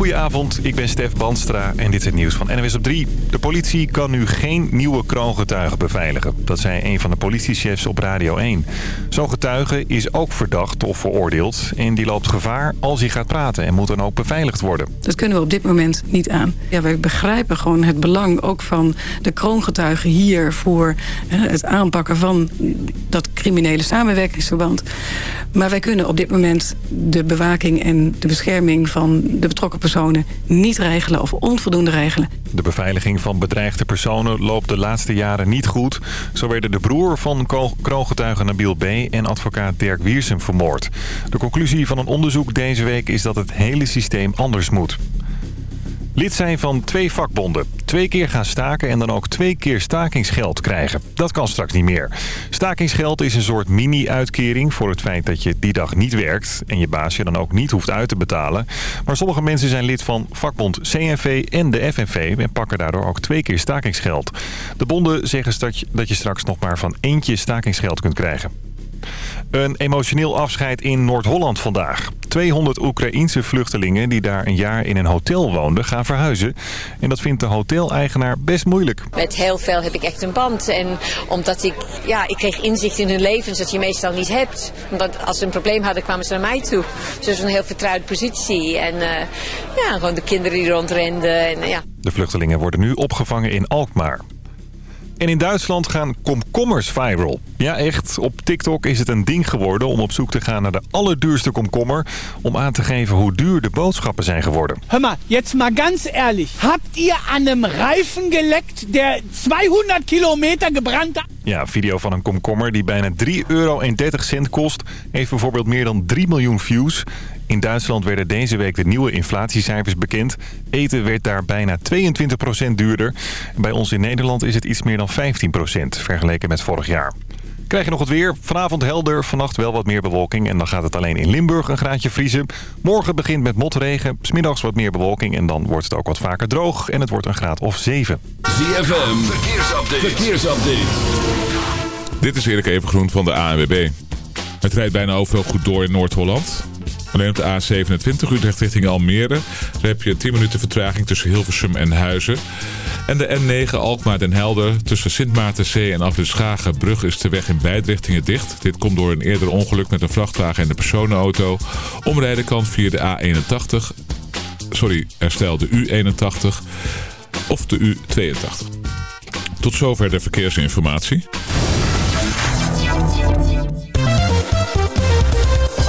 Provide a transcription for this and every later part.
Goedenavond, ik ben Stef Banstra en dit is het nieuws van NWS op 3. De politie kan nu geen nieuwe kroongetuigen beveiligen. Dat zei een van de politiechefs op Radio 1. Zo'n getuige is ook verdacht of veroordeeld en die loopt gevaar als hij gaat praten en moet dan ook beveiligd worden. Dat kunnen we op dit moment niet aan. Ja, wij begrijpen gewoon het belang ook van de kroongetuigen hier voor het aanpakken van dat criminele samenwerkingsverband. Maar wij kunnen op dit moment de bewaking en de bescherming van de betrokken personen niet regelen of onvoldoende regelen. De beveiliging van bedreigde personen loopt de laatste jaren niet goed. Zo werden de broer van kroongetuige Nabil B. en advocaat Dirk Wiersum vermoord. De conclusie van een onderzoek deze week is dat het hele systeem anders moet. Lid zijn van twee vakbonden. Twee keer gaan staken en dan ook twee keer stakingsgeld krijgen. Dat kan straks niet meer. Stakingsgeld is een soort mini-uitkering voor het feit dat je die dag niet werkt... en je baas je dan ook niet hoeft uit te betalen. Maar sommige mensen zijn lid van vakbond CNV en de FNV... en pakken daardoor ook twee keer stakingsgeld. De bonden zeggen dat je straks nog maar van eentje stakingsgeld kunt krijgen. Een emotioneel afscheid in Noord-Holland vandaag. 200 Oekraïense vluchtelingen die daar een jaar in een hotel woonden gaan verhuizen. En dat vindt de hoteleigenaar best moeilijk. Met heel veel heb ik echt een band. En omdat ik, ja, ik kreeg inzicht in hun levens dat je meestal niet hebt. Omdat als ze een probleem hadden kwamen ze naar mij toe. Dus dat is een heel vertrouwde positie. En uh, ja, gewoon de kinderen die rondrenden. En, uh, ja. De vluchtelingen worden nu opgevangen in Alkmaar. En in Duitsland gaan komkommers viral. Ja, echt. Op TikTok is het een ding geworden om op zoek te gaan naar de allerduurste komkommer... om aan te geven hoe duur de boodschappen zijn geworden. Hör mal, jetzt mal ganz ehrlich. Habt ihr an einem Reifen geleckt der 200 kilometer gebrand... Ja, video van een komkommer die bijna 3,30 euro kost... heeft bijvoorbeeld meer dan 3 miljoen views. In Duitsland werden deze week de nieuwe inflatiecijfers bekend. Eten werd daar bijna 22% duurder. Bij ons in Nederland is het iets meer dan 15% vergeleken met vorig jaar. Krijg je nog het weer. Vanavond helder, vannacht wel wat meer bewolking. En dan gaat het alleen in Limburg een graadje vriezen. Morgen begint met motregen, smiddags wat meer bewolking. En dan wordt het ook wat vaker droog. En het wordt een graad of 7. ZFM, verkeersupdate. verkeersupdate. Dit is Erik Evengroen van de ANWB. Het rijdt bijna overal goed door in Noord-Holland. Alleen op de A27 Utrecht richting Almere. Heb je 10 minuten vertraging tussen Hilversum en Huizen. En de N9 Alkmaar den Helder tussen Sint Maartenzee en Afrit Schagenbrug is de weg in beide richtingen dicht. Dit komt door een eerder ongeluk met een vrachtwagen en een personenauto. Omrijden kan via de A81, sorry, herstel de U81 of de U82. Tot zover de verkeersinformatie.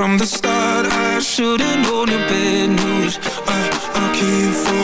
From the start, I should've known your bad news. Uh, I keep forgetting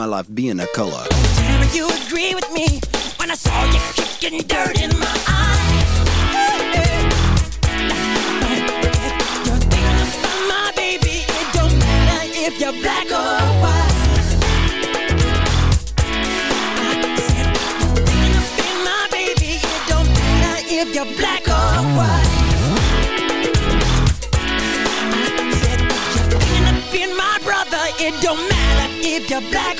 my life being a color. Tell you agree with me when I saw you kicking dirt in my eye. You're thinking about my baby. It don't matter if you're black or white. I said you're thinking about my baby. It don't matter if you're black or white. It don't matter if you're black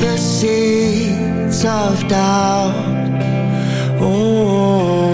the seeds of doubt. Oh,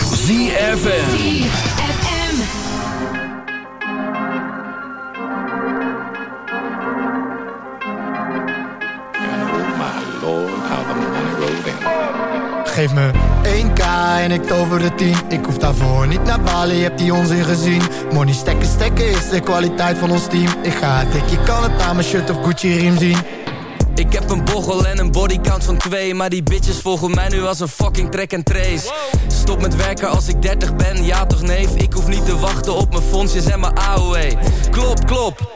ZFM. Geef me 1k en ik tover de 10 Ik hoef daarvoor niet naar Bali, heb die onzin gezien. Money stekken, stekken is de kwaliteit van ons team. Ik ga dik, je kan het aan mijn shirt of Gucci riem zien Ik heb een bochel en een bodycount van twee Maar die bitches volgen mij nu als een fucking track and trace. Stop met werken als ik 30 ben, ja toch neef? Ik hoef niet te wachten op mijn fondsjes en mijn AOE Klop, klop,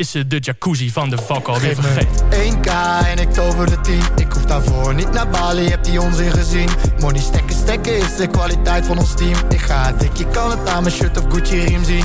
Is ze de jacuzzi van de alweer Geef me vergeten. 1k en ik tover de 10 Ik hoef daarvoor niet naar Bali, heb die onzin gezien. Money stekken, stekken is de kwaliteit van ons team. Ik ga dik, je kan het aan mijn shirt of Gucci riem zien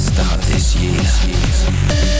start this year.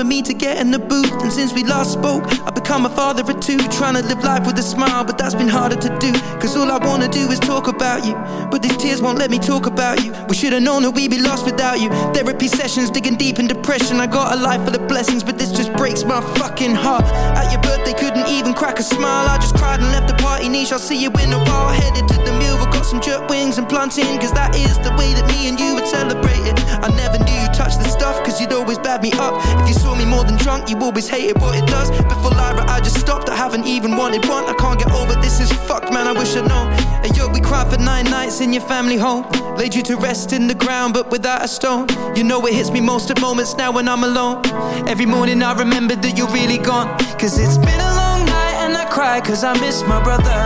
For me to get in the booth. And since we last spoke, I've become a father of two. Trying to live life with a smile, but that's been harder to do. Cause all I wanna do is talk about you. But tears won't let me talk about you. We should've known that we'd be lost without you. Therapy sessions, digging deep in depression. I got a life full of blessings, but this just breaks my fucking heart. At your birthday, couldn't even crack a smile. I just cried and left the party niche. I'll see you in a while. Headed to the mill, got some jerk wings and plantain. Cause that is the way that me and you would celebrate it. I never knew you touched the stuff, cause you'd always bad me up. If you saw me more than drunk, you always hated what it does. Before Lyra, I just stopped. I haven't even wanted one. I can't get over this is fucked, man. I wish I'd known. And yo, we cried for nine nights in your family home. Laid you to rest in the ground, but without a stone. You know it hits me most at moments now when I'm alone. Every morning I remember that you're really gone. Cause it's been a long night and I cry cause I miss my brother.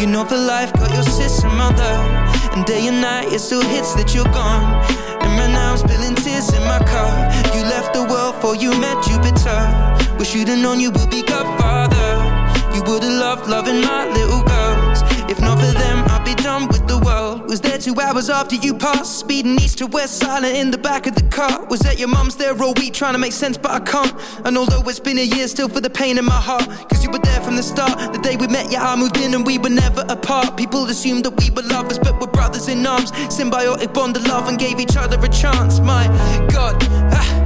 You know for life got your sister mother. And day and night it still hits that you're gone. And right now I'm spilling tears in my car. You left the world for you met Jupiter. Wish you'd have known you would be Godfather. You would have loved loving my little girls. If not for them, I'd be done with the world. Was there two hours after you passed, speeding east to west, silent in the back of the car. Was at your mum's there all week, trying to make sense, but I can't. And although it's been a year, still for the pain in my heart. Cause you were there from the start. The day we met, yeah, I moved in and we were never apart. People assumed that we were lovers, but we're brothers in arms. Symbiotic bond of love and gave each other a chance. My God, ah,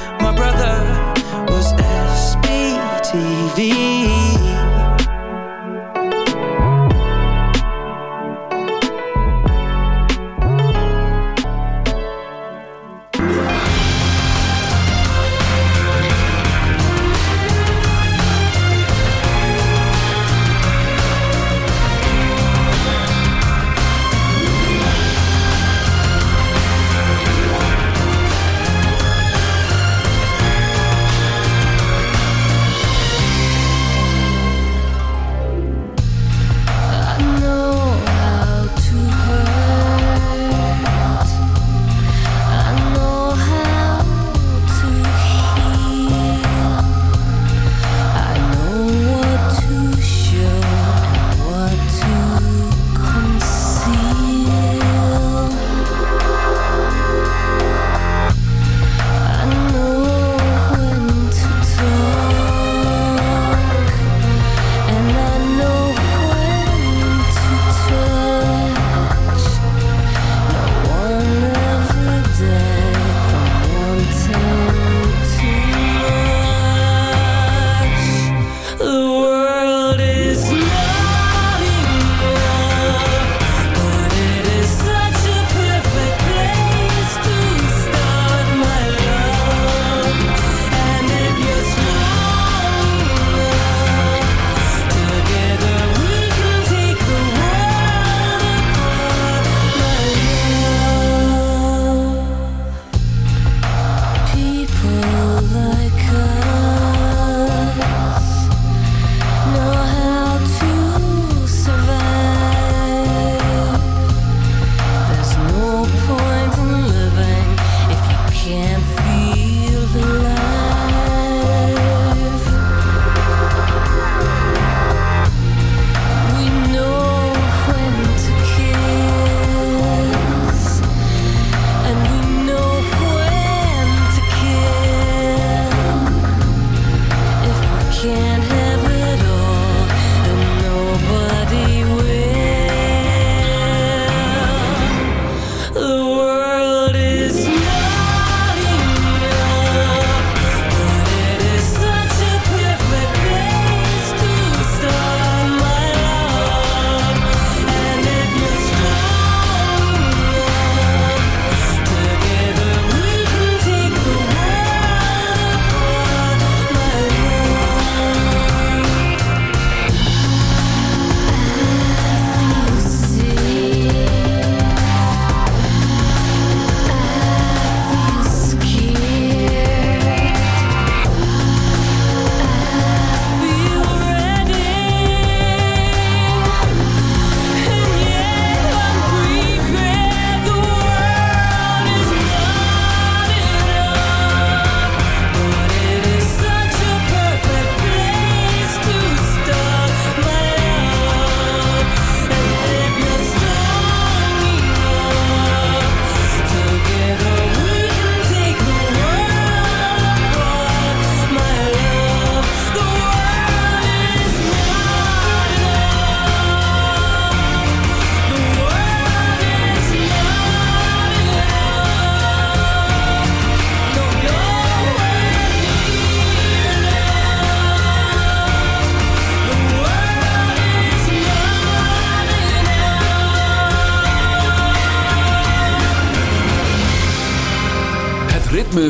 envy